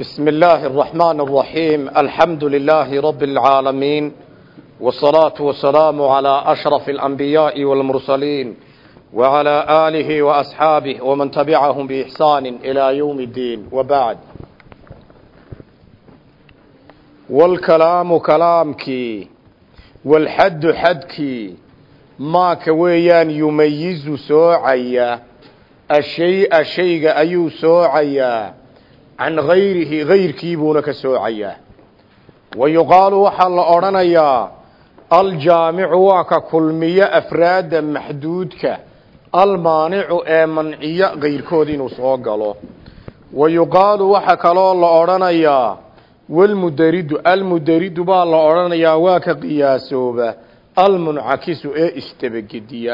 بسم الله الرحمن الرحيم الحمد لله رب العالمين والصلاة والسلام على أشرف الأنبياء والمرسلين وعلى آله وأصحابه ومن تبعهم بإحسان إلى يوم الدين وبعد والكلام كلامك والحد حدك ما كويان يميز سوعيا الشيء الشيء أيو سوعيا can gayrihi gayrkiibuuna ka soocayaa wa yuqaalu waxaa la odhanayaa aljaamicu waa ka kulmiyo afraadda maxduudka almaanicu ee manciyo gayrkood inuu soo galo wa yuqaalu waxa kaloo la odhanayaa walmudaridu almudaridu baa la odhanayaa waa ka qiyaasooba almuncakisu ee istabagediya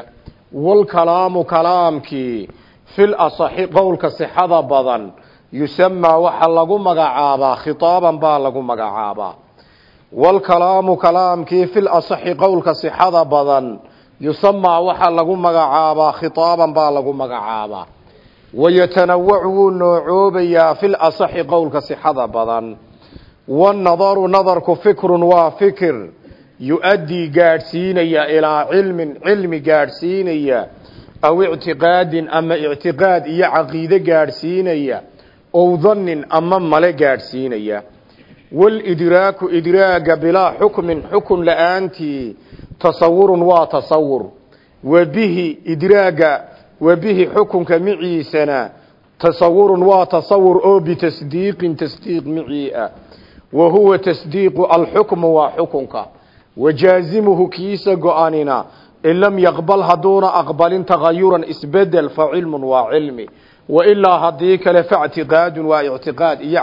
walkalaamu kalaamkii fil asaxi qowlka sixada badan yusamaa waxaa lagu magacaabaa khitaaban baa lagu magacaabaa. Waalkalaamu kalaamkii fil asaxi qowlka sixada badan yusamaa waxaa lagu magacaabaa khitaaban baa lagu magacaabaa. Wayatanawacu wuu noocoobayaa fil asaxi qowlka sixada badan. Wanadaru nadarku fikrun waa fikir. Yu-addii gaadhsiinaya ilaa cilmin cilmi gaadhsiinaya aw ictiqaadin ama ictiqaad iyo caqiide gaadhsiinaya ow dannin ama male gaadhsiinaya. Walidraaku idraaga bilaa xukmin xukun la'aantii tasawurun waa tasawur. Wa bihi idraaga wa bihi xukunka miciisana tasawurun waa tasawur oo bitasdiiqin tasdiiq micii ah wa huwa tasdiiqu alxukmu waa xukunka. Wajaazimuhu kiisa go-anina in lam yaqbal hadduuna aqbalin tagayuran isbeddel fa cilmun waa cilmi wailaa haddii kale factiqaadun waa ictiqaad iyo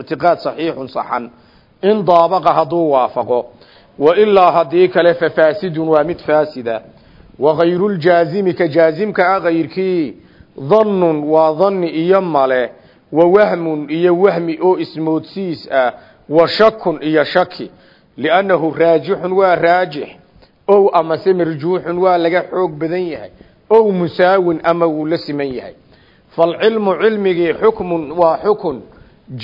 ictiqaad saxiixun saxan in daabaqa hadduu waafaqo wailaa haddii kale fafaasidun waa mid faasida wagayruuljaazimi ka jaazimka ah kayrkii dannun waa danni iyo male wa wahmun iyo wahmi oo ismoodsiis ah wa shakun iyo shaki liannahu raajixun waa raajix ow amase marjuuxun waa laga xoog badan yahay ow musaawin ama wuu la siman yahay falcilmu cilmigii xukmun waa xukun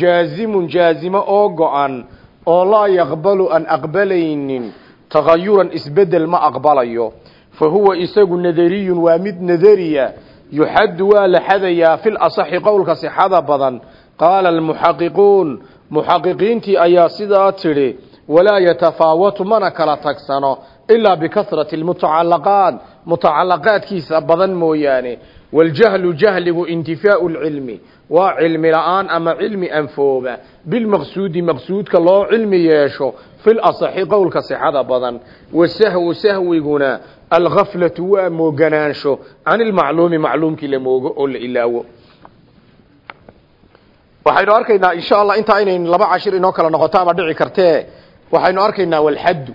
jaazimun jaazimo oo go-an oo laa yaqbalu aan aqbalaynin tagayuran isbeddel ma aqbalayo fa huwa isagu nadariyun waa mid nadariya yuxaddu waa la xadayaa fil asaxi qowlka sixada badan qaala almuxaqiquun muxaqiqiintii ayaa sidaa tidhi walaa yatafaawatu mana kala tagsano ilaa bikasrati lmutacalaqaat mutacalaqaadkiisa badan mooyaane waljahlu jahligu intifaau lcilmi waa cilmi la'aan ama cilmi anfooba bilmaqsuudi maqsuudka loo cilmi yeesho fil asaxi qowlka sixada badan wasahwu sahwiguna algaflatu waa mooganaansho can ilmacluumi macluumkii la moogo oo la ilaawo waxaynu arkaynaa insha allah intaa inayn laba cashir inoo kala noqoto ama dhici kartee waxaynu arkaynaa walxaddu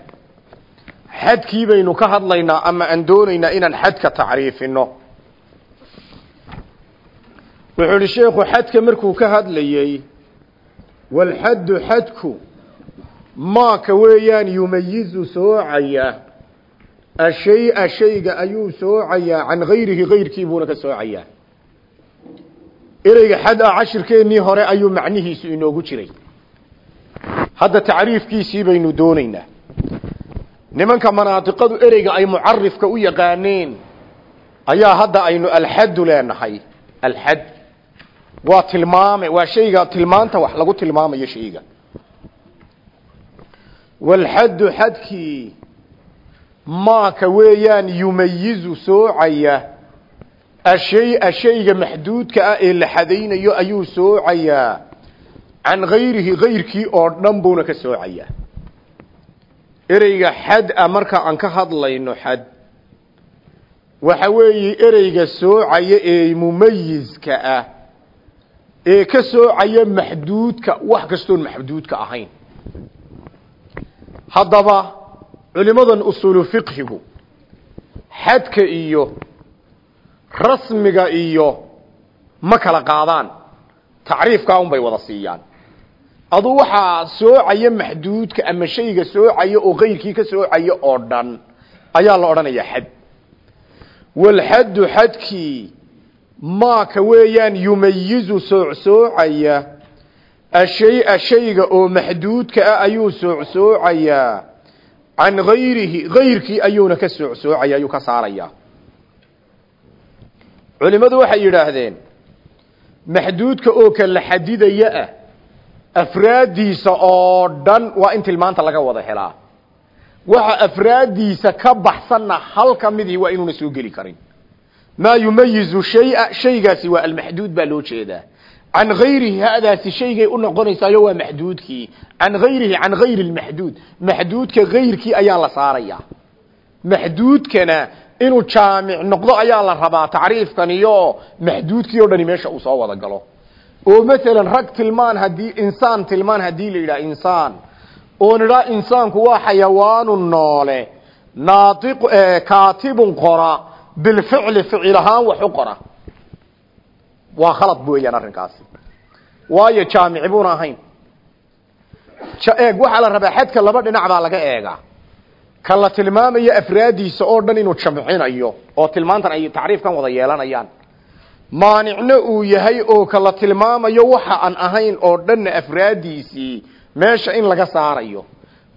xadkii baynu ka hadlaynaa ama aan doonaynaa inaan xadka tacriifino wuxuu ihi sheekhu xadka markuu ka hadlayey walxaddu xadku maaka weeyaan yumayizu soocaya ashaya shayga ayuu soocayaa can gayrihi gayrkiibuuna ka soocayaa ereyga xad ah cashirkeennii hore ayuu macnihiisu inoogu jiray. Hadda tacriifkiisii baynu doonaynaa. Nimanka manaadiqadu ereyga ay mucarifka u yaqaaneen ayaa hadda aynu alxaddu leenahay. Alxad waa tilmaame waa shayga tilmaanta wax lagu tilmaamayo shayga. Walxaddu xadkii maaka weeyaan yumayizu soocaya ashaya shayga maxduudka ah ee la xadaynayo ayuu soocayaa can gayrihi gayrkii oo dhan buuna ka soocayaa ereyga xad a marka aan ka hadlayno xad waxa weeye ereyga soocaya ee mumayiska ah ee ka soocaya maxduudka wax kastoon maxduudka ahayn. Haddaba culimadan usuulu fiqhigu xadka iyo rasmiga iyo ma kala qaadaan tacriifkaa un bay wada siiyaan. Aduu waxaa soocaya maxduudka ama shayga soocaya oo kayrkii ka soocaya oo dhan ayaa la odhanayaa xad. Walxaddu xadkii maaka weeyaan yumayizu soocsoocaya ashaya shayga oo maxduudka ah ayuu soocsoocayaa can gayrihi gayrkii ayuuna ka soocsoocaya ayuu ka saarayaa culimmadu waxay yidhaahdeen maxduudka oo kala xadidaya ah afraaddiisa oo dhan waa in tilmaanta laga wada helaa. Waxa afraaddiisa ka baxsanna hal ka midii waa inuuna soo geli karin maa yumayizu shaya? Shaygaasi waa almaxduud baa loo jeedaa. Can gayrihi hadaasi shaygay u noqonaysaayo waa maxduudkii can gayrihi can gayri lmaxduud maxduudka gayrkii ayaa la saaraya. Maxduudkana inuu jaamic noqdo ayaa la rabaa tacriifkaniyo maxduudkii o dhani meesha uu soo wada galo. Oo masalan rag tilmaan haddii insaan tilmaan haddii la yidhaha insaan oo nidhaa insaanku waa xayawaanu noole naaiq kaatibun qora bilficli ficil ahaan wax u qora waa khalad weeyaan arrinkaasi waayo jaamici buuna ahayn eeg waxaa la rabaa xadka laba dhinac baa laga eegaa ka la tilmaamayo afraadiisa oo dhan inuu jamcinayo oo tilmaantan ay tacriifkan wada yeelanayaan maanicna uu yahay oo ka la tilmaamayo waxa aan ahayn oo dhanna afraadiisii meesha in laga saarayo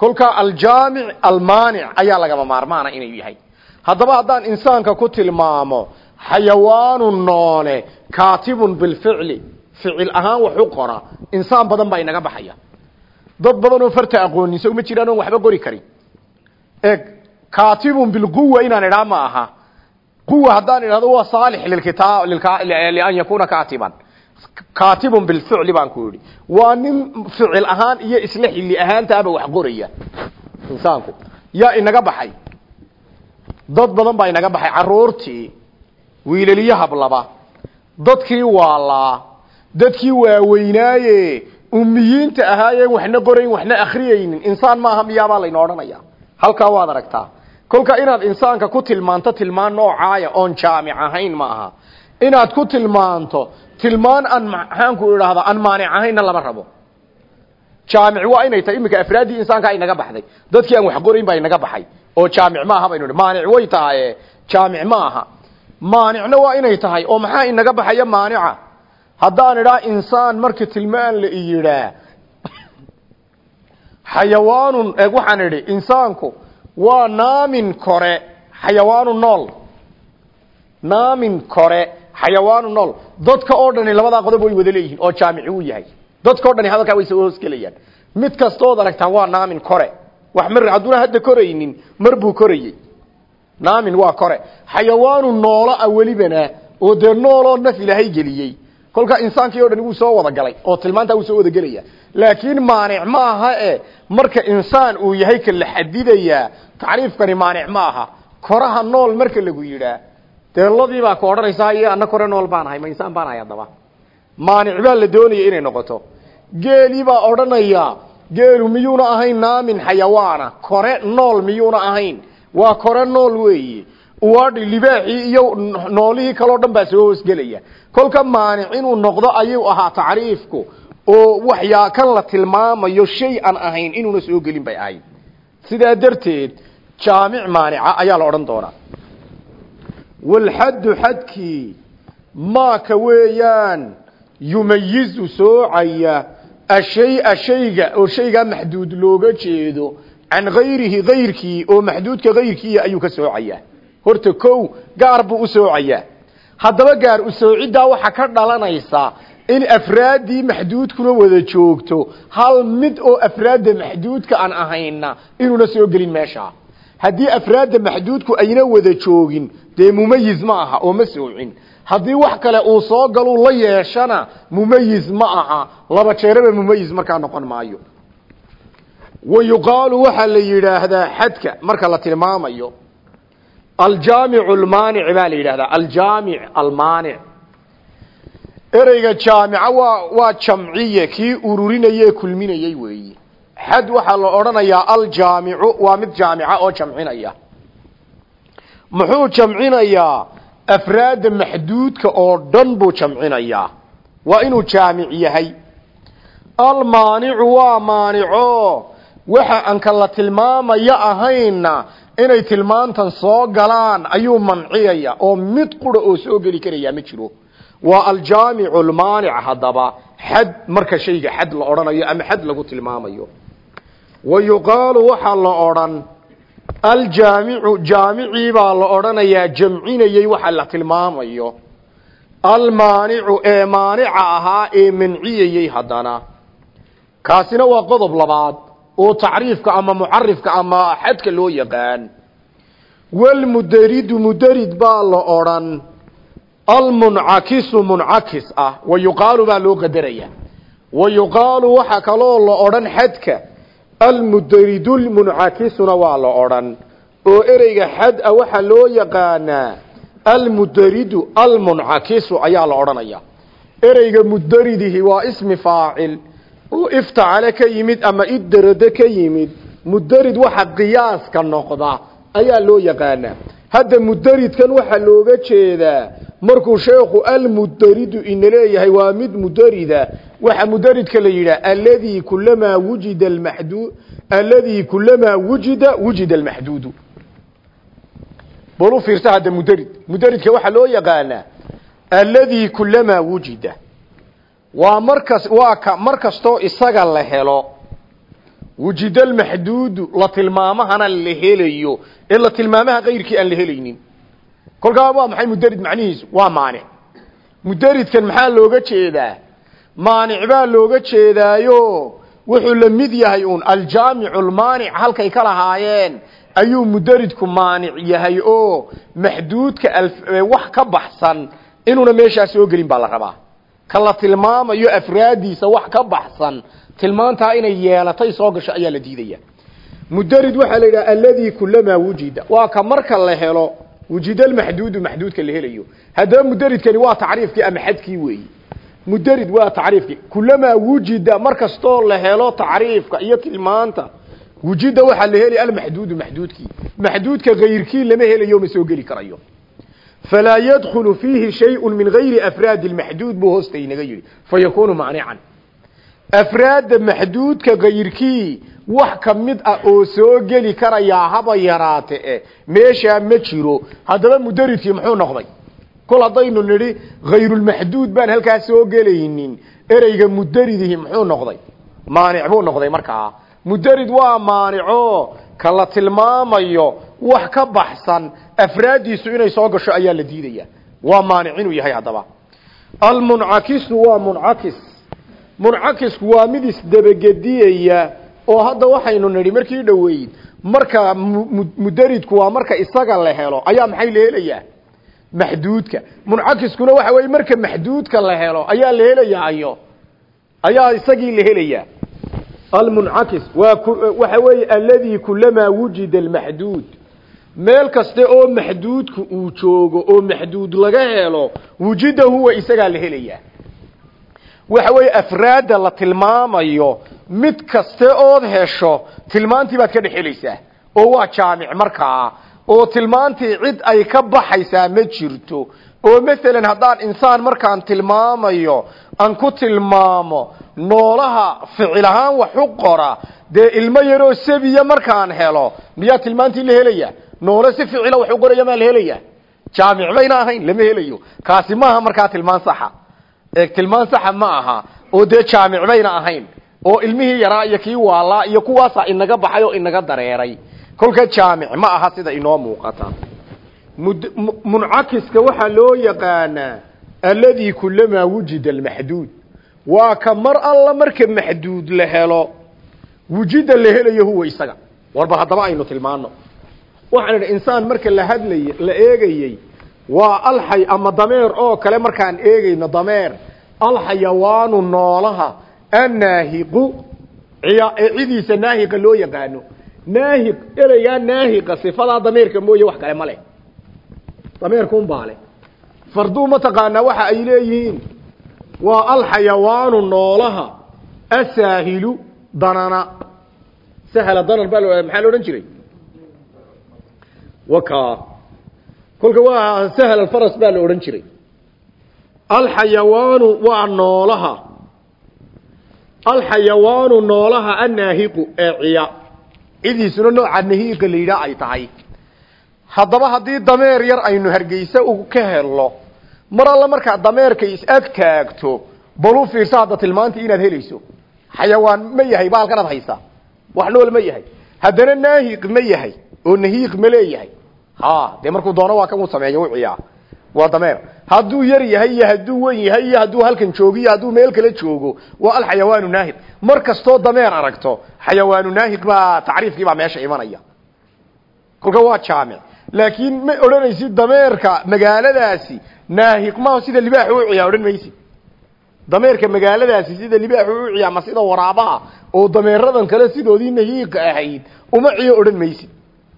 kolkaa aljaamic almaanic ayaa lagama maarmaana inuu yahay haddaba haddaan insaanka ku tilmaamo xayawaanu noole kaatibun bilficli ficil ahaan wax qora insaan badan baa inaga baxaya. Dad badan oo farta aqoonisa uma jiraan oon waxba qori karin. Eg kaatibun bilquwa inaan idhaa ma aha. Quwa haddaan idhahdo waa saalix lilkitaab lian yakuna kaatiban. Kaatibun bilficli baan ku yidhi. Waa nin ficil ahaan iyo isla xilli ahaantaaba wax qoraya. Insaanku yaa inaga baxay dad badan baa inaga baxay caruurtii. Wiilaliyo hablaba dadkii waalaa dadkii waaweynaaye ummiyiinta ahaayeen waxna qorayn waxna akhriyaynin insaan maaha miyaabaa layna odhanaya. Halkaa waad aragtaa. Kolka inaad insaanka ku tilmaanto tilmaan noocaaya oon jaamic ahayn ma aha. Inaad ku tilmaanto tilmaan aan maxaanku idhaahda aan maanic ahaynna lama rabo. Jaamic waa inay tahay iminka afraaddii insaankaa inaga baxday. Dadkii aan wax qorayn baa inaga baxay oo jaamic maaha baynu hi maanic way tahaye jaamic ma aha. Maanicna waa inay tahay oo maxaa inaga baxaya maanica? Haddaan idhaa insaan marka tilmaan la iyidhaa xayawaanun eeg waxaan idhi insaanku waa naamin kore xayawaanu nool. Naamin kore xayawaanu nool. Dadka oo dhani labadaa qodob way wada leeyihiin oo jaamici uu yahay. Dadka o dhani hadalkaa way soo hoosgelayaan mid kastood aragtaa waa naamin kore wax mar hadduuna hadda koraynin mar buu korayey naamin waa kore. Xayawaanu noolo a welibana oo dee nooloo naf ilaahay geliyey. Kolkaa insaankii o dhan wuu soo wada galay oo tilmaantaa wuu soo wada gelaya laakiin maanic ma aha e marka insaan uu yahay ka la xadidayaa tacriifkani maanic ma aha. Koraha nool marka lagu yidhaa dee baa ka odhanaysaa iyo ana kore nool baan ahay ma insaan baan ahay haddaba. Maanic baa la doonaya inay noqoto. Geelii baa odhanaya geelu miyuuna ahayn naamin xayawaana. Kore nool miyuuna ahayn. Waa kore nool weeye uwaadhi libaaxii iyo noolihii kaleo dhan baa soo hoosgelaya. Kolka maanic inuu noqdo ayuu ahaa tacriifku. Oo waxyaa kan la tilmaamayo shay aan ahayn inuuna soo gelin bay ahayd. Sidaa darteed jaamic maanica ayaa la odhan doonaa. Walxaddu xadkii maaka weeyaan yumayizu soocaya ashaya shayga oo shaygaa maxduud looga jeedo can gayrihi gayrkii oo maxduudka gayrkiiya ayuu ka soocayaa horta kow gaar buu u soocayaa haddaba gaar u soociddaa waxaa ka dhalanaysa in afraaddii maxduudkuna wada joogto hal mid oo afraadda maxduudka aan ahayna inuuna soo gelin meesha haddii afraadda maxduudku ayna wada joogin dee mumayiz ma aha oo ma soocin haddii wax kale uu soo galuu la yeeshana mumayiz ma aha. Laba jeeraba mumayiz markaa noqon maayo. Wa yuqaalu waxaa la yidhaahdaa xadka marka la tilmaamayo aljaamicu almaanic baa la yidhahdaa aljaamic almaanic ereyga jaamica waa waa jamciye kii ururinayee kulminayey weeyi. Xad waxaa la odhanayaa aljaamicu waa mid jaamica oo jamcinaya. Muxuu jamcinayaa afraadda maxduudka oo dhan buu jamcinayaa. Waa inuu jaamic yahay. Almaanicu waa maanico waxa aan kala tilmaamaya ahayna inay tilmaantan soo galaan ayuu manciyaya oo mid qura oo soo geli karayaa ma jiro. Waa aljaamicu almaanic haddaba. Xad marka shayga xad la odhanayo ama xad lagu tilmaamayo. Wa yuqaalu waxaa la odhan aljaamicu jaamicii baa la odhanayaa jamcinayey waxa la tilmaamayo. Almaanicu ee maanica ahaa ee manciyayey haddana. Kaasina waa qodob labaad oo tacriifka ama mucarifka ama xadka loo yaqaan. Walmudaridu mudarid baa la odhan almuncakisu muncakis ah wa yuqaalu baa loo qadaraya wa yuqaalu waxaa kaloo la odhan xadka almudaridu lmuncakisuna waa la odhan oo ereyga xad a waxaa loo yaqaanaa almudaridu almuncakisu ayaa la odhanaya. Ereyga mudaridihi waa ismi faacil oo iftacale ka yimid ama iddarade ka yimid mudarid waxa qiyaaska noqda ayaa loo yaqaanaa hadda mudaridkan waxaa looga jeedaa markuu sheekhu almudaridu ina leeyahay waa mid mudarida waxa mudaridka la yidhaha alladii kulamaa wujida almaxduud alladii kulamaa wujida wujida almaxduudu bal u fiirsa hadda mudarid mudaridka waxaa loo yaqaanaa alladii kulamaa wujida. Waa markas waa ka mar isaga la helo wujida almaxduudu la tilmaamahana la helayo. Ee la tilmaamaha kayrkii aan la helaynin. Kolkaa waa maxay mudarid macnihiisu? Waa maanic mudaridkan maxaa looga jeedaa maanic baa looga jeedaayo. Wuxuu la mid yahay uun aljaamicu almaanic halkay ka lahaayeen. Ayuu mudaridku maanic yahay oo maxduudka wax ka baxsan inuuna meeshaa soo gelin baa la rabaa. Ka la tilmaamayo afraadiisa wax ka baxsan tilmaantaa inay yeelatay soo gasho ayaa la diidaya. Mudarid waxaa la yidhaha alladii kulamaa wujida. Waa ka marka la helo wujida almaxduudu maxduudka la helayo. Haddaba mudaridkani waa tacriifkii ama xadkii weeyi mudarid waa tacriifkii kulamaa wujida mar kastoo la helo tacriifka iyo tilmaanta wujida waxaa la heli almaxduudu maxduudkii maxduudka kayrkii lama helayo ma soo geli karayo. Falaa yadkhulu fiihi shayءu min gayri afraadi اmaxduud buu hoosta inaga yidhi. Fayakunu maanican. Afraadda maxduudka kayrkii wax ka mid ah oo soo geli karayaa haba yaraate e meeshaa ma jiro. Haddaba mudaridkii muxuu noqday kol haddaynu nidhi hayrulmaxduud baan halkaa soo gelaynin. Ereyga mudaridihi muxuu noqday? Maanic buu noqday markaa mudarid waa maanico ka la tilmaamayo wax ka baxsan afraaddiisu inay soo gasho ayaa la diidaya. Waa maanic inuu yahay haddaba. Almuncakisu waa muncakis. Muncakisku waa mid isdabagediyaya oo hadda waxaynu nidhi markii dhoweyd marka mudaridku waa marka isaga la helo ayaa maxay la maxduudka. Muncakiskuna waxa weye marka maxduudka la helo ayaa la helayaa ayaa isagii la helayaa. Almuncakis waa waxa weeye alladii kulamaa wujida almaxduud. Meel kaste oo maxduudku uu joogo oo maxduud laga helo wujida huwa isagaa la helayaa. Waxa weeye afraadda la tilmaamayo mid kaste ood hesho tilmaantii baad ka dhex helaysaa oo waa jaamic markaa oo tilmaantii cid ay ka baxaysaa ma jirto. Oo masalan haddaan insaan markaan tilmaamayo aan ku tilmaamo noolaha ficil ahaan wax u qora dee ilmo yaroo sabiya markaan helo miyaa tilmaantii la helaya? Noole si ficila wax u qoraya maa la helaya? Jaamic bayna ahayn lama helayo. Kaasi maaha markaa tilmaan saxa. Eeg tilmaan saxa ma aha. Oo dee jaamic bayna ahayn. Oo ilmihii yaraa iyo kii waalaa iyo kuwaasaa inaga baxay oo inaga dareeray kolka jaamic ma aha sida inoo muuqata. Muncakiska waxaa loo yaqaanaa alladii kulamaa wujida almaxduud waa ka mar alla marka maxduud la helo wujida la helayo huwa isaga. Warba haddaba aynu tilmaano waxaan idhi insaan marka la hadlay la eegayey waa alxay ama dameer oo kale markaan eegayno dameer alxayawaanu noolaha annaahiqu cidiisa naahiqa loo yaqaano naahiq ereygaa naahiqa sifadaa dameerka mooye wax kale ma leh. Dameerkuun baa leh. Farduu mataqaanaa waxa ay leeyihiin? Waa alxayawaanu noolaha asaahilu danana. Sahla danan baa maxaa la odhan jiray? Waka. Kolka waa sahl alfaras baa la odhan jiray. Alxayawaanu waa noolaha. Alxayawaanu noolaha annaahiqu ee ciya cidiisuna nooca nahiiqa la yidhaah ay tahay. Haddaba haddii dameer yar aynu hargeysa ka helno mar alla markaa dameerka is ag taagto bal fiirsa hadda tilmaantii inaad helayso. Xayawaan ma yahay baalkanaad haysaa. Wax nool ma yahay. Haddana naahiq ma yahay oo nahiiq ma leeyahay. Ha dee markuu doono waa kan u ciyaa waa dameer hadduu yar yahay iyo hadduu wen yahay iyo hadduu halkan joogo iyo hadduu meel kale joogo waa alxayawaanu naahiq mar kastoo dameer aragto xayawaanu naahiq baa tacriifkii baa meesha imanaya. Kolka waa jaamic laakiin ma odhanaysid dameerka magaaladaasi naahiq maaho sida libaaxu u ciyaa odhan maysid. Dameerka magaaladaasi sida libaaxu u ciyaa ma sida waraabaha oo dameeradan kale sidoodii nahiiqa ahayd uma ciyo odhan maysid.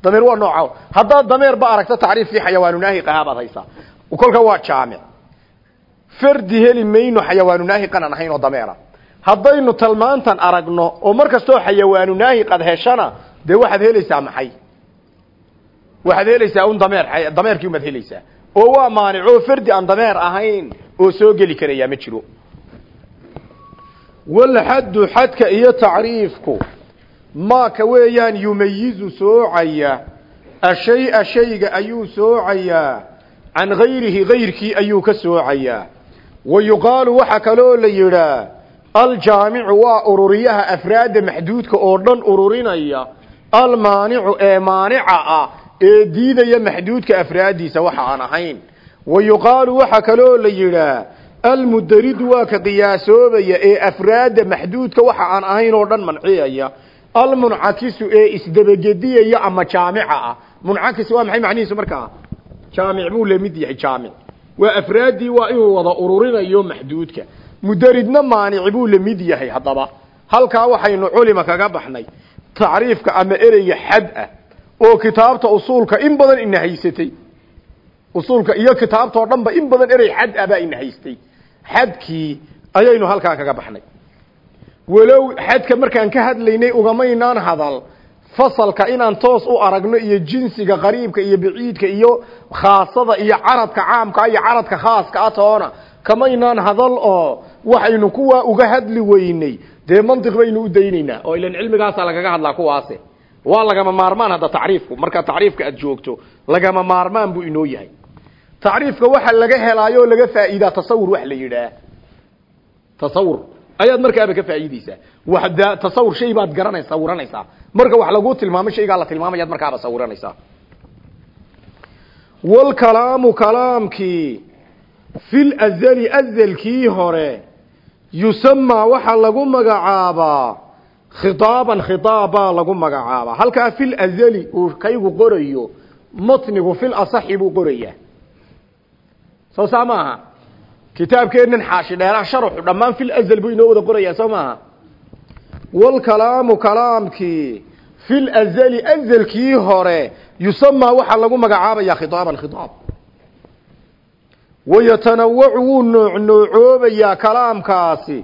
Dameer waa nooca dameer ba aragto tacriifkii xayawaanu naahiq ahaa baad kolka waa jaamic fardi heli mayno xayawaanu naahiqan aan ahayn oo dameera. Haddaynu talmaantan aragno oo mar kastoo xayawaanu naahiq ad heshana dee waxaad helaysaa maxay? Waxaad helaysaa un dameer dameerkii umaad helaysaa. Oo waa maanic oo fardi aan dameer ahayn oo soo geli karayaa ma jiro. Walxaddu xadka iyo tacriifku maaka weeyaan yumayizu soocaya ashaya shayga ayuu soocayaa can gayrihi gayrkii ayuu ka soocayaa. Wa yuqaalu waxaa kaloo la yidhaa aljaamicu waa ururiyaha afraadda maxduudka oo dhan ururinaya almaanicu ee maanica ah ee diidaya maxduudka afraaddiisa waxa aan ahayn. Wa yuqaalu waxaa kaloo la yidhaa almudaridu waa ka qiyaasoobaya ee afraadda maxduudka waxa aan ahayn oo dhan manciyaya almuncakisu ee isdabagediyaya ama jaamica ah. Muncakis waa maxay macnihiisu markaa jaamic buu la mid yahay jaamic. Waa afraaddii waa inuu wada ururinayo maxduudka. Mudaridna maanici buu la mid yahay haddaba. Halkaa waxaynu culima kaga baxnay. Tacriifka ama ereyga xad ah oo kitaabta usuulka in badan ina haysatay. Usuulka iyo kitaabtao dhan ba in badan erey xad ah baa ina haystay. Xadkii ayaynu halkaa kaga baxnay. Walow xadka markaan ka hadlaynay ugamaynaan hadal fasalka inaan toos u aragno iyo jinsiga qariibka iyo baciidka iyo khaasada iyo caradka caamka iyo caradka khaaska a toona kamaynaan hadal oo waxaynu kuwaa uga hadli weynay. Dee mantiq baynu u daynaynaa oo ilan cilmigaasaa lagaga hadlaa kuwaase. Waa lagama maarmaan hadda tacriifku. Markaa tacriifka aad joogto lagama maarmaan buu inoo yahay. Tacriifka waxa laga helaayo oo laga faa'iidaa tasawur wax la yidhaah. Tasawur ayaad markaaba ka faa'iideysaa wax tasawur shay baad garanaysa sawiranaysaa marka wax lagu tilmaamo shaygaa la tilmaamayaad markaaba sawiranaysaa walkalaamu kalaamkii fil azali azalkii hore yusamaa waxaa lagu magacaabaa khitaaban khitaabbaa lagu magacaabaa. Halkaa fil azali uu kaygu qorayo matnigu fil asaxi buu soo saa kitaabkeennan xaashi dheeraha sharaxu dhammaan fil azal buu inoo wada qorayaa soo maaha? Walkalaamu kalaamkii fil azali azalkii hore yusamaa waxaa lagu magacaabaya khitaaban khitaab. Wayatanawacu wuu nooc noocoobayaa kalaamkaasi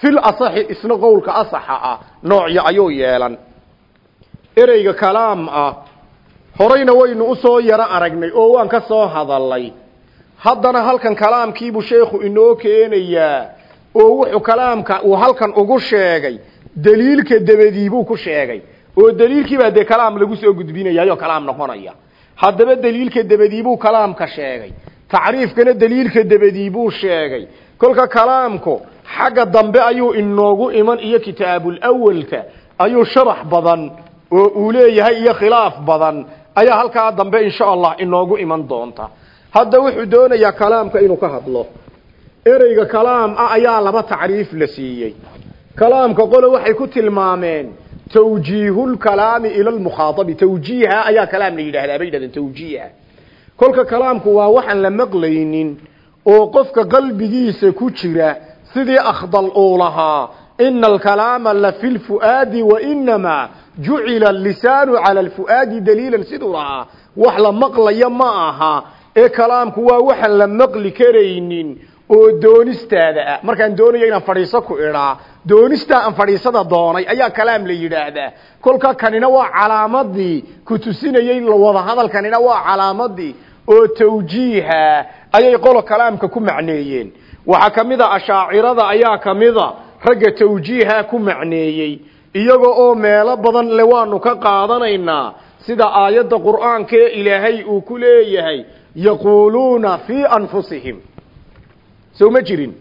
fil asaxi isna qowlka asaxa ah noocyo ayuu yeelan. Ereyga kalaam ah horeyna waynu u soo yaro aragnay oo waan ka soo hadalay haddana halkan kalaamkiibuu sheekhu inoo keenayaa oo wuxuu kalaamka uu halkan ugu sheegay daliilka dabadiibuu ku sheegay. Oo daliilkiibaa dee kalaam lagu soo gudbinayaayoo kalaam noqonaya. Haddaba daliilka dabadiibuu kalaamka sheegay. Tacriifkana daliilka dabadiibuu sheegay. Kolka kalaamku xagga dambe ayuu inoogu iman iyo kitaabul awalka ayuu sharax badan oo uu leeyahay iyo khilaaf badan ayaa halkaa dambe insha allah inoogu iman doonta hadda wuxuu doonayaa kalaamka inuu ka hadlo. Ereyga kalaam ah ayaa laba tacriif la siiyey. Kalaamka qole waxay ku tilmaameen tawjiihulkalaami ila lmukhaaabi tawjiiha ayaa kalaam la yidhaahdaa bay yidhahdeen tawjiiha kolka kalaamku waa waxaan la maqlaynin oo qofka qalbigiisa ku jira sidii akhdal uu lahaa ina alkalaama la fi lfu'aadi wainamaa jucila alisaanu cala alfu'aadi daliilan siduu lahaa. Wax la maqlaya ma aha ee kalaamku waa waxaan la maqli karaynin oo doonistaada ah. Markaan doonayo inaan fadhiiso ku idhaa doonistaa aan fadhiisada doonay ayaa kalaam la yidhaahdaa. Kolka kanina waa calaamadii ku tusinayey wada hadalkanina waa calaamadii oo tawjiiha ayay qolo kalaamka ku macneeyeen. Waxaa ka mid a ashaacirada ayaa ka mida ragga tawjiiha ku macneeyey. Iyaga oo meelo badan le waanu ka qaadanaynaa sida aayadda qur'aankaee ilaahay uu ku leeyahay yaquuluuna fii anfusihim soo ma jirin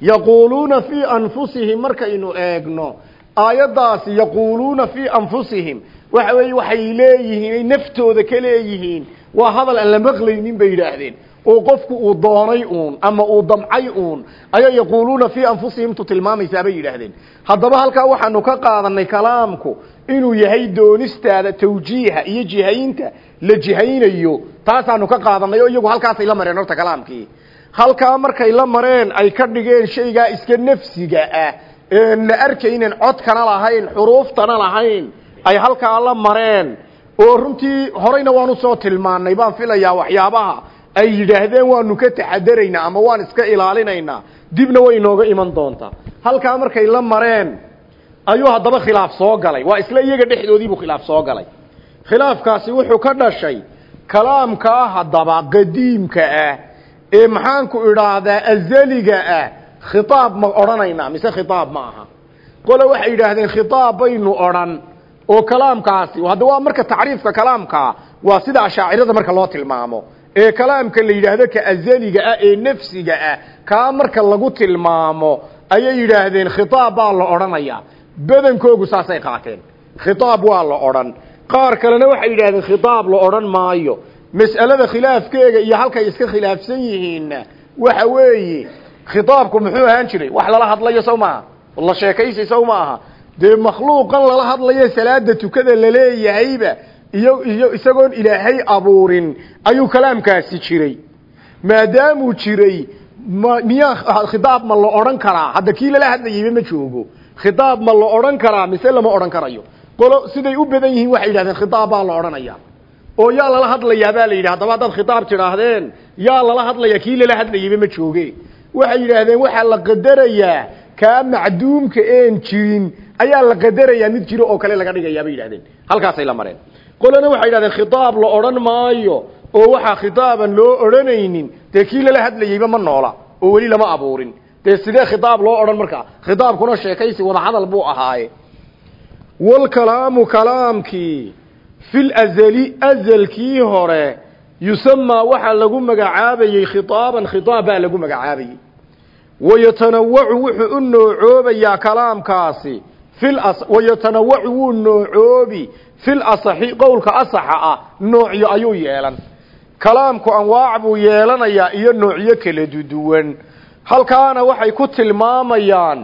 yaquuluuna fii anfusihim markaynu eegno aayaddaasi yaquuluuna fii anfusihim waxa weeye waxay leeyihiin ay naftooda ka leeyihiin waa hadal aan la maqlaynin bay yidhaahdeen oo qofku uu doonay uun ama uu damcay uun ayaa yaquuluuna fii anfusihim tu tilmaamaysaa bay yidhaahdeen haddaba halkaa waxaanu ka qaadanay kalaamku inuu yahay doonistaada tawjiiha iyo jihaynta la jihaynayo. Taasaanu ka qaadanay oo iyagu halkaasay la mareen horta kalaamkii. Halkaa markay la mareen ay ka dhigeen shaygaa iska nafsiga ah. Een la arkaynen codkana lahayn xuruuftana lahayn ay halkaa la mareen. Oo runtii horeyna waanu soo tilmaanay baan filayaa waxyaabaha. Ay yidhaahdeen waanu ka taxadaraynaa ama waan iska ilaalinaynaa. Dibna way inooga iman doontaa. Halkaa markay la mareen ayuu haddaba khilaaf soo galay. Waa isla iyaga dhexdoodiibuu khilaaf soo galay. Khilaafkaasi wuxuu ka dhashay kalaamkaa haddaba qadiimka ah ee maxaanku idhaahdaa azaliga ah khitaab ma odhanaynaa mise khitaab ma aha. Qole waxay yidhaahdeen khitaab baynu odhan. Oo kalaamkaasi hadda waa marka tacriifka kalaamkaa waa sida ashaacirada marka loo tilmaamo. Ee kalaamka la yidhaahdo ka azaliga ah ee nafsiga ah kaa marka lagu tilmaamo ayay yidhaahdeen khitaab baa la odhanayaa badankoogu saasay qaateen. Khitaab waa la odhan. Qaar kalena waxay yidhahdeen khitaab la odhan maayo. Mas'alada khilaafkeega iyo halkay iska khilaafsan yihiinna waxa weeye khitaabku muxuu ahaan jiray? Wax lala hadlayo sow maaha? La sheekaysay sow maaha? Dee makhluuqan lala hadlayo salaada tukada laleeyahayba iyo iyo isagoon ilaahay abuurin ayuu kalaamkaasi jiray. Maadaamuu jiray ma miyaa khitaab ma la odhan karaa? Hadda kii lala hadlayayba ma joogo khitaab ma la odhan karaa mise lama odhan karayo? Qolo siday u badan yihiin waxay yidhahdeen khitaab baa la odhanaya. Oo yaa lala hadlayaa baa la yidhi haddaba haddaad khitaab tidhaahdeen yaa lala hadlaya kii lala hadlayayba ma jooge. Waxay yidhaahdeen waxaa la qadarayaa kaa macduumka een jirin ayaa la qadarayaa mid jiro oo kale laga dhigayaa bay yidhahdeen halkaasay la mareen. Qolana waxay yidhahdeen khitaab la odhan maayo oo waxaa khitaaban loo odhanaynin dee kii lala hadlayeyba ma noola oo weli lama abuurin dee sidee khitaab loo odhan markaa? Khitaabkuna sheekaysi wada hadal buu ahaaye walkalaamu kalaamkii fil azali azalkii hore yusamaa waxaa lagu magacaabayey khitaaban khitaab lagu magacaabayey wayatanawacu wuxuu u noocoobayaa kalaamkaasi fil wayatanawacu wuu noocoobi fil asaxi qowlka asaxa ah noocyo ayuu yeelan. Kalaamku anwaac buu yeelanayaa iyo noocyo kala duduwan halkaana waxay ku tilmaamayaan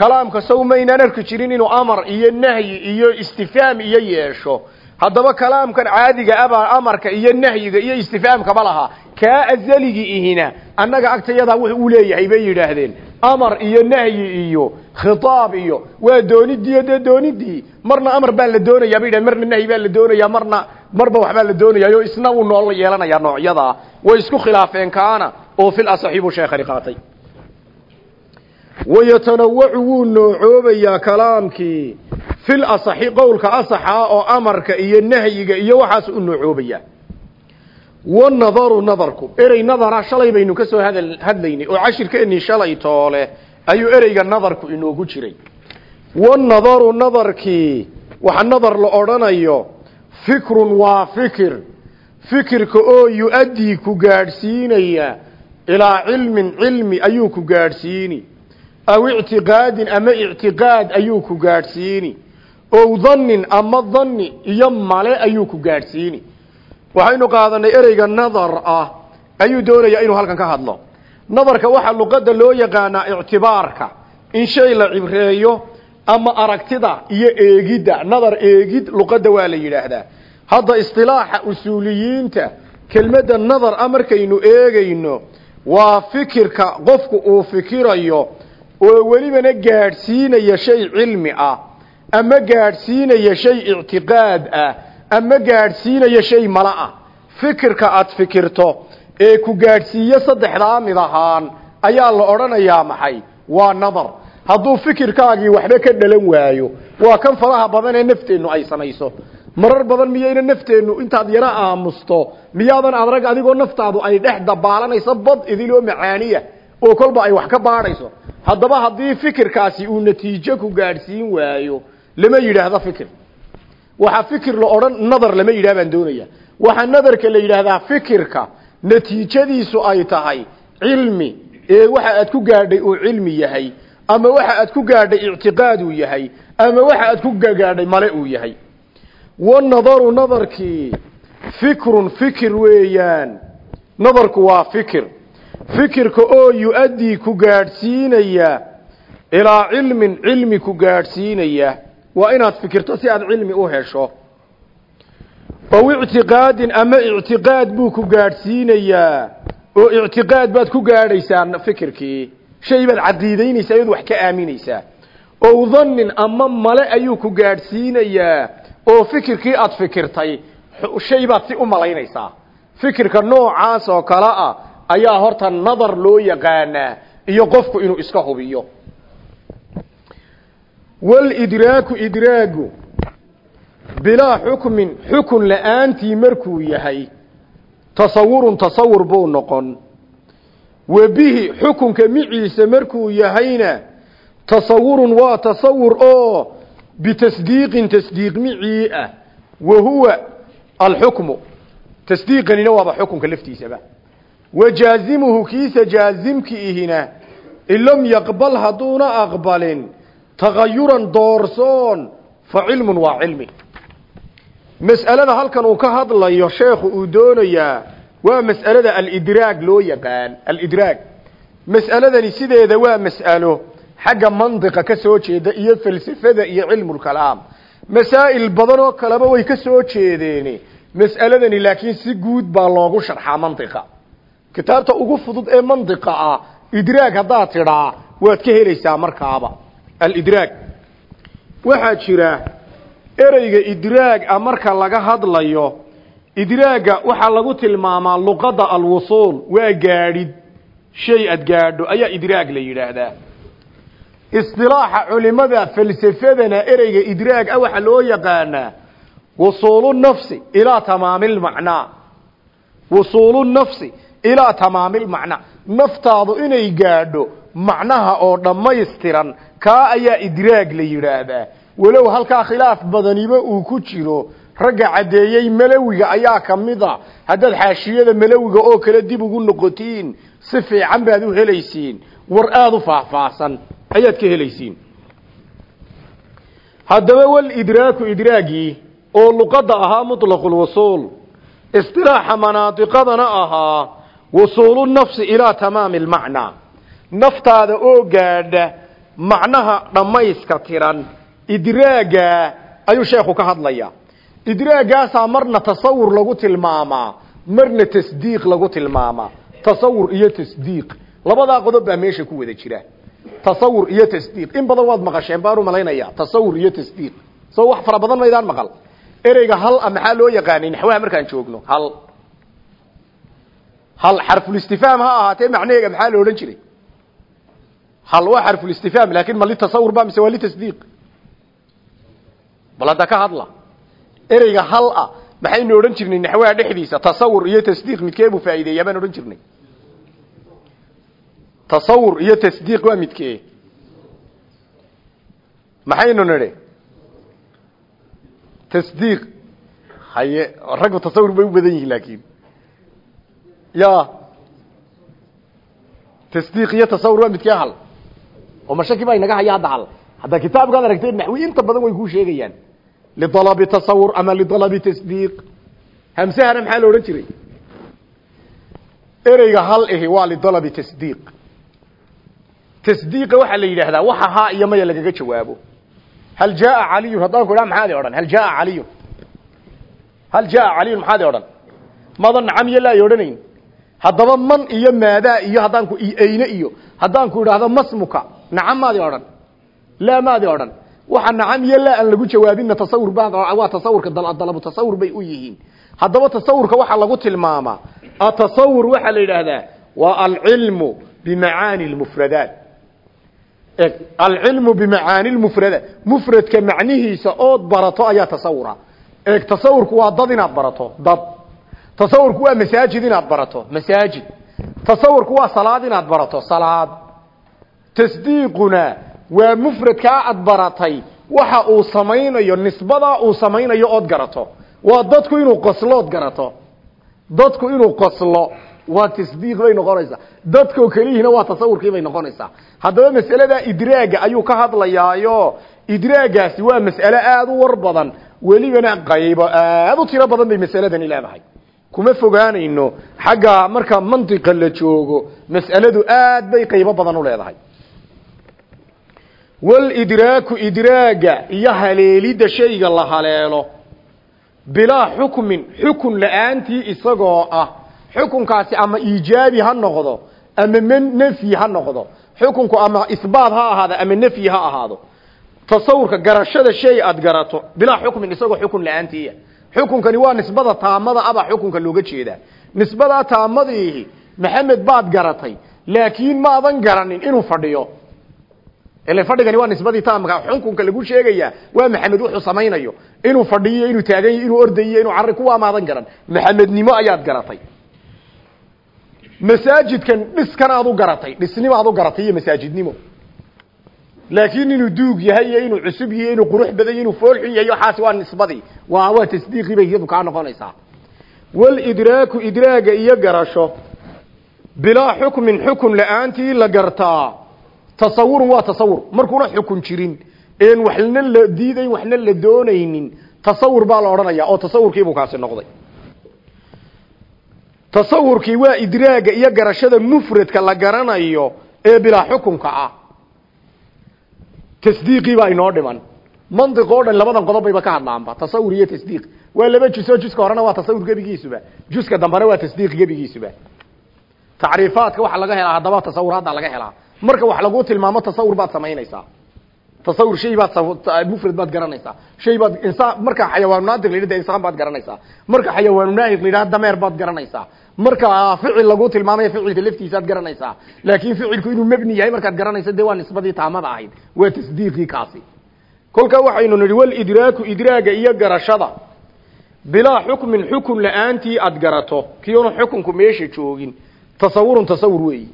kalaamka sow maynaan arki jirin inuu amar iyo nahyi iyo istifhaam iyo yeesho. Haddaba kalaamkan caadiga abaa amarka iyo nahyiga iyo istifhaamkaba lahaa kaa azaligii ihina annaga agtayadaa wuxu u leeyahay bay yidhaahdeen. Amar iyo nahyi iyo khitaab iyo waa doonidiiyo dee doonidii marna amar baa la doonayaa bay yidhahdeen marna nahyi baa la doonayaa marna marba waxbaa la doonayaa oo isna wuu nool yeelanayaa noocyadaa way isku khilaafeen kaana oo fil asaxi buu sheekhani qaatay wayatanawacu wuu noocoobayaa kalaamkii fil asaxi qowlka asaxa oo amarka iyo nahyiga iyo waxaas u noocoobayaa wanadaru nadarku erey nadara shalay baynu ka soo hadal hadlaynay oo cashirkeennii shalay toole ayuu ereyga nadarku inoogu jiray wanadaru nadarkii waxa nadar la odhanayo fikrun waa fikir fikirka oo yu-addii ku gaadhsiinaya ilaa cilmin cilmi ayuu ku gaadhsiini aw ictiqaadin ama ictiqaad ayuu ku gaadhsiini. Ow dhannin ama dhanni iyo male ayuu ku gaadhsiini. Waxaynu qaadanay ereyga nadar ah. Ayuu doonayaa inuu halkan ka hadlo. Nadarka waxaa luqadda loo yaqaanaa ictibaarka. In shay la cibreeyo ama aragtida iyo eegidda. Nadar eegid luqadda waa la yidhaahdaa. Hadda istilaaxa usuuliyiinta kelmadda nadar a markaynu eegayno waa fikirka qofku uu fikirayo oo welibana gaadhsiinaya shay cilmi ah ama gaadhsiinaya shay ictiqaad ah ama gaadhsiinaya shay mala ah. Fikirka aad fikirto ee ku gaadhsiiyo saddexdaa mid ahaan ayaa la odhanayaa maxay? Waa nadar. Hadduu fikirkaagii waxba ka dhalan waayo waa kan faraha badan ee nafteennu ay samayso marar badan miyayna nafteennu intaad yaro aamusto miyaadan adrag adigoo naftaadu ay dhex dabaalanayso bad idiloo macaaniya oo kolba ay wax ka baadhayso haddaba haddii fikirkaasi uu natiijo ku gaadhsiin waayo lama yidhaahdo fikir. Waxaa fikir la odhan nadar lama yidhah baan doonaya waxaa nadarka la yidhaahdaa fikirka natiijadiisu ay tahay cilmi. Ee waxa aad ku gaadhay uu cilmi yahay ama waxa aad ku gaadhay ictiqaad uu yahay ama waxa aad ku gaadhay male uu yahay. Wanadaru nadarkii fikrun fikir weeyaan. Nadarku waa fikir fikirka oo yu-addii ku gaadhsiinaya ilaa cilmin cilmi ku gaadhsiinaya waa inaad fikirto si aad cilmi u hesho. Ow ictiqaadin ama ictiqaad buu ku gaadhsiinayaa oo ictiqaad baad ku gaadhaysaa fikirkii shay baad cadiidaynaysaa iyad wax ka aaminaysaa. Ow dhannin ama male ayuu ku gaadhsiinayaa oo fikirkii aad fikirtay shay baad si u malaynaysaa. Fikirka noocaas oo kale ah ayaa horta nadar loo yaqaanaa iyo qofku inuu iska hubiyo. Walidraaku idraagu bilaa xukmin xukun la'aantii markuu yahay tasawurun tasawur buu noqon. Wa bihi xukunka miciisa markuu yahayna tasawurun waa tasawur oo bitasdiiqin tasdiiq micii ah. Wa huwa alxukmu. Tasdiiqanina waaba xukunka laftiisaba wa jaazimuhu kiisa jaazimki ihina in lam yaqbal hadduuna aqbalin tagayuran doorsoon fa cilmun waa cilmi mas'alada halkan uu ka hadlayo sheekhu uu doonayaa waa mas'alada alidraag loo yaqaan alidraag mas'aladani sideeda waa mas'alo xagga mandiqa ka soo jeeda iyo falsafada iyo cilmulkalaam masaa'il badan oo kaleba way ka soo jeedeen mas'aladani laakiin si guud baa loogu sharxaa mandiqa kitaabta ugu fudud ee mandiqa ah idraag haddaad tidhaa waad ka helaysaa markaaba. Alidraag. Waxaa jira ereyga idraag a marka laga hadlayo idraagga waxaa lagu tilmaamaa luqadda alwusuul waa gaadhid shay aad gaadho ayaa idraag la yidhaahdaa. Isdilaaxa culimada falsafadana ereyga idraag ah waxaa loo yaqaanaa wusuulu nafsi ilaa tamaamilmacnaa wusuulu nafsi ilaa tamaamilmacnaa naftaadu inay gaadho macnaha oo dhammaystiran kaa ayaa idraag la yidhaahdaa. Walow halkaa khilaaf badaniba uu ku jiro ragga caddeeyey malawiga ayaa ka mid a haddaad xaashiyada malawiga oo kale dib ugu noqotiin si fiican baad u helaysiin. War aada u faahfaahsan ayaad ka helaysiin. Haddaba walidraaku idraagii oo luqadda ahaa mutlaqulwusuul istilaaxa manaadiqadana ahaa wusuulu nafsi ilaa tamaami lmacnaa naftaada oo gaadha macnaha dhammayska tiran idraaga ayuu sheekhu ka hadlaya idraagaasaa marna tasawur lagu tilmaamaa marna tasdiiq lagu tilmaamaa. Tasawur iyo tasdiiq. Labadaa qodob baa meesha ku wada jira. Tasawur iyo tasdiiq. In badan waad maqasheen baan u malaynaya. Tasawur iyo tasdiiq. Soo wax fara badan maydaan maqal. Ereyga hal a maxaa loo yaqaanay naxwaha markaan joogno. Hal hal xarfulistifhaam ha ahaatee macnaheega maxaa la odhan jiray? Hal waa xarfulistifhaam laakin ma litasawur ba mise waa litasdiiq bal hadda ka hadla. Ereyga hal ah maxaynu odhan jirnay naxwaha dhexdiisa? Tasawur iyo tasdiiq midkee buu faa'iideeyaa baan odhan jirnay. Tasawur iyo tasdiiq waa midkee? Maxaynu nidhi? Tasdiiq haye raggu tasawur bay u badan ya tasdiiq iyo tasawur waa midkee hal oo mashaki baa inaga haya hadda hal hadda kitaabkaad aragtay naxwi inta badan way kuu sheegayaan lidalabi tasawur ama lidalabi tasdiiq hamsahana maxaa la odhan jiray ereyga hal ihi waa lidalabi tasdiiq tasdiiqa waxaa la yidhaahdaa waxa haa iyo maya lagaga jawaabo hal jaa caliyun haddaan ku idhaha maxaad i odhan hal jaa caliyun hal jaa caliyun maxaad i odhan madan nacam iyo laa i odhanayn haddaba man iyo maadaa iyo haddaan ku ayne iyo haddaan ku idhaahdo masmuka nacam maadi odhan laa maadi odhan waxa nacam iyo laa aan lagu jawaabinna tasawur ba waa tasawurka dalabu tasawur bay u yihiin. Haddaba tasawurka waxaa lagu tilmaamaa atasawur waxaa la yidhaahdaa waa alcilmu bimacaani lmufradaat alcilmu bimacaani lmufradaat mufradka macnihiisa ood barato ayaa tasawura. Eeg tasawurku waa dad inaad barato dad tasawurku waa masaajid inaad barato. Masaajid. Tasawurku waa salaad inaad barato. Salaad. Tasdiiquna waa mufradkaa aad baratay. Waxa uu samaynayo nisbadaa uu samaynayo ood garato. Waa dadku inuu qoslood garato. Dadku inuu qoslo waa tasdiiq bay noqonaysaa. Dadkoo keliyihina waa tasawurkii bay noqonaysaa. Haddaba mas'alada idraaga ayuu ka hadlayaayo. Idraagaasi waa mas'ale aada u war badan. Welibana qaybo aada u tiro badan bay masaladani leedahay kuma fogaanayno. Xagga marka mantiqa la joogo mas'aladu aad bay qaybo badan u leedahay. Walidraaku idraaga iyo haleelidda shayga la haleelo bilaa xukmin xukun la'aantii isagoo ah. Xukunkaasi ama iijaabi ha noqdo ama nafyi ha noqdo. Xukunku ama isbaat ha ahaado ama nafyi ha ahaado. Tasawurka garashada shay aad garato bilaa xukmin isagoo xukun la'aantiiya xukunkani waa nisbada taamada abaa xukunka looga jeedaa. Nisbadaa taamadiihi maxamed baad garatay laakiin maadan garanin inuu fadhiyo. Ile fadhigani waa nisbadii taamka xukunka lagu sheegaya waa maxamed wuxuu samaynayo. Inuu fadhiyo inuu taagan inuu ordayo inuu carri kuwaa maadan garan. Maxamednimo ayaad garatay. Masaajidkan dhiskan aad u garatay dhisnimo aad u garatay iyo masaajidnimo laakiin inuu duug yahay iyo inuu cusub yahay inuu qurux badan inuu foolxun yahay waxaasi waa nisbadii waa waa tasdiiqii bay iyadu kaa noqonaysaa. Walidraaku idraaga iyo garasho. Bilaa xukmin xukun la'aantii la gartaa. Tasawurun waa tasawur. Markuuna xukun jirin. Een waxna la diidayn waxna la doonaynin. Tasawur baa la odhanaya oo tasawurkiibuu kaasi noqday. Tasawurkii waa idraaga iyo garashada mufradka la garanayo ee bilaa xukunka ah tasdiiqii baa inoo dhiman. Mantiq oo dhan labadan qodob bayba ka hadlaanba tasawur iyo tasdiiq waa laba jus oo juska horena waa tasawur gebigiisuba juska dambena waa tasdiiq gebigiisuba tacriifaadka waxa laga helaa haddaba tasawuraadda laga helaa. Marka wax lagu tilmaamo tasawur baad samaynaysaa. Tasawur shay baad mufrad baad garanaysaa. Shay baad insaan marka xayawaanu naadiq la yidhahda insaan baad garanaysaa. Marka xayawaanu naahiq la yidhahda dameer baad garanaysaa marka ficil lagu tilmaamayo ficilka laftiisaad garanaysaa. Laakiin ficilku inuu mebni yahay markaad garanaysa dee waa nisbadii taamada ahayd. Waa tasdiiqii kaasi. Kolkaa waxaynu nidhi walidraaku idraaga iyo garashada. Bilaa xukmin xukun la'aantii aad garato. Kiyoonu xukunku meesha joogin. Tasawurun tasawur weeyi.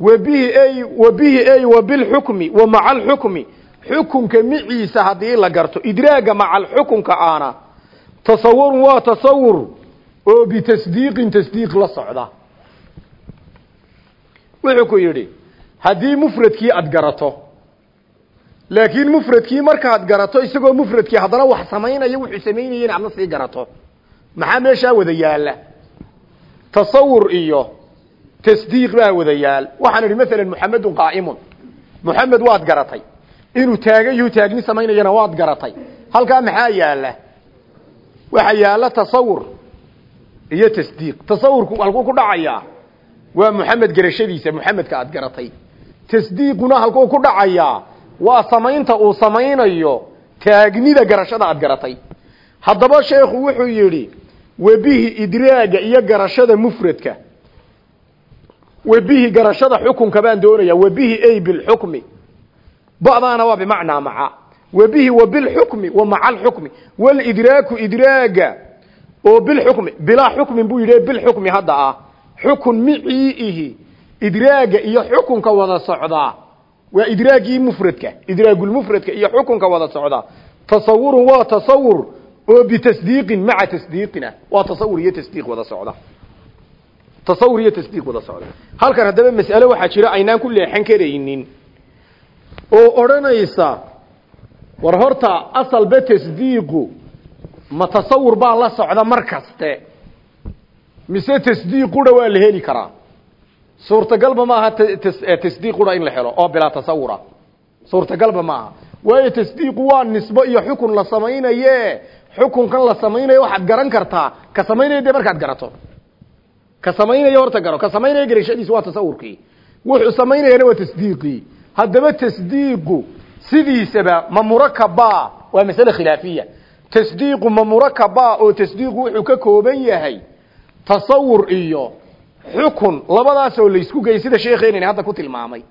Wabihi ay wabihi ay wabilxukmi wa maca alxukmi xukunka miciisa haddii la garto idraaga maca alxukunka aana tasawurun waa tasawur oo bitasdiiqin tasdiiq la socda. Wuxuu ku yidhi haddii mufradkii aad garato laakiin mufradkii markaad garato isagoo mufradkii haddana wax samaynaya wuxuu samaynaya in aadna sii garato. Maxaa meeshaa wada yaalla tasawur iyo tasdiiq baa wada yaal. Waxaan idhi maalan muxamedun qaa'imun muxamed waad garatay. Inuu taagan yahu taagni samaynayana waad garatay. Halkaa maxaa yaalla waxa yaalla tasawur iyo tasdiiq. Tasawurku halkuu ku dhacayaa waa muxamed garashadiisa muxamedka aad garatay. Tasdiiquna halkuu ku dhacayaa waa samaynta uu samaynayo taagnida garashada aad garatay. Haddaba sheekhu wuxuu yidhi webihi idraaga iyo garashada mufradka. Webihi garashada xukunka baan doonaya webihi ay bilxukmi ba'daana waa bimacnaa maca. Webihi wa bilxukmi wa maca alxukmi walidraaku idraaga oo bilxukmi bilaa xukmin buu yidhi bilxukmi hadda ah xukun micii ihi idraaga iyo xukunka wada socdaa. Waa idraagii mufradka idraagulmufradka iyo xukunka wada socdaa. Tasawurun waa tasawur oo bitasdiiqin maca tasdiiqina. Waa tasawur iyo tasdiiq wada socda tasawur iyo tasdiiq wada socda halkan haddaba mas'ale waxaa jira aynaan ku leexan karaynin. Oo odhanaysa war horta asalba tasdiiqu ma tasawur baa la socda mar kaste. Mise tasdiiq qura waa la heli karaa? Suurtagalba maaha tasdiiq qura in la helo oo bilaa tasawura. Suurtagalba maaha waayo tasdiiqu waa nisbo iyo xukun la samaynaye xukunkan la samaynayo waxaad garan kartaa. Ka samaynaya dee markaad garato. Ka samaynaya horta garo. Ka samaynaya garashadiis waa tasawurkii. Wuxuu samaynayana waa tasdiiqii. Haddaba tasdiiqu sidiisaba ma murakaba waa masale khilaafiya tasdiiqu ma murakaba oo tasdiiqu wuxuu ka kooban yahay tasawur iyo xukun labadaasoo laysku geyay sida sheekeenani hadda ku tilmaamay.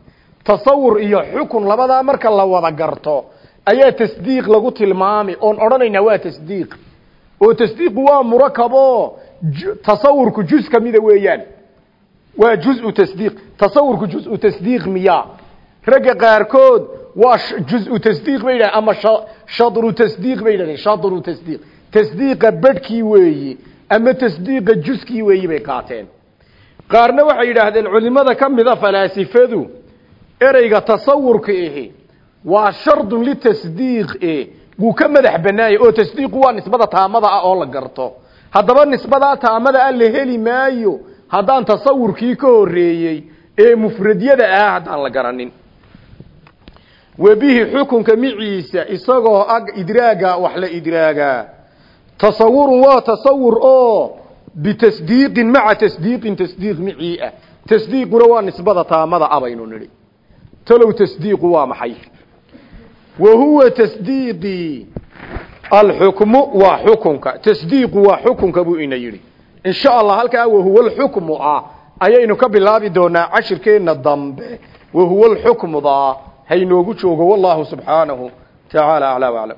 Tasawur iyo xukun labadaa marka la wada garto ayaa tasdiiq lagu tilmaami. Oon odhanaynaa waa tasdiiq. Oo tasdiiqu waa murakabo tasawurku juz kamida weeyaan? Waa juzu tasdiiq. Tasawurku juzu tasdiiq miya ragga qaarkood waa juzu tasdiiq bay yidhahen ama shadru tasdiiq bay yidhahdeen shadru tasdiiq tasdiiqa bedhkii weeyi ama tasdiiqa juskii weeyi bay qaateen qaarna waxay yidhaahdeen culimada ka mida falaasifadu ereyga tasawurka ahi waa shardun litasdiiq e wuu ka madax banaayay oo tasdiiqu waa nisbada taamada ah oo la garto haddaba nisbadaa taamada ah la heli maayo haddaan tasawurkii ka horeeyey ee mufradyada ah haddaan la garanin webihi xukunka miciisa isagoo ag idraaga wax la idraagaa tasawurun waa tasawur oo bitasdiiqin maca tasdiiqin tasdiiq micii ah. Tasdiiquna waa nisbada taamada ah baynu nidhi. Talow tasdiiqu waa maxay? Wa huwa tasdiiqi. Alxukmu waa xukunka. Tasdiiqu waa xukunka buu ina yidhi. In sha allah halkaa wahuwa alxukmu ah ka bilaabi doonaa cashirkeenna dambe. Wahuwa haynoogu joogo wallahu subxaanahu tacaala aclaa waclam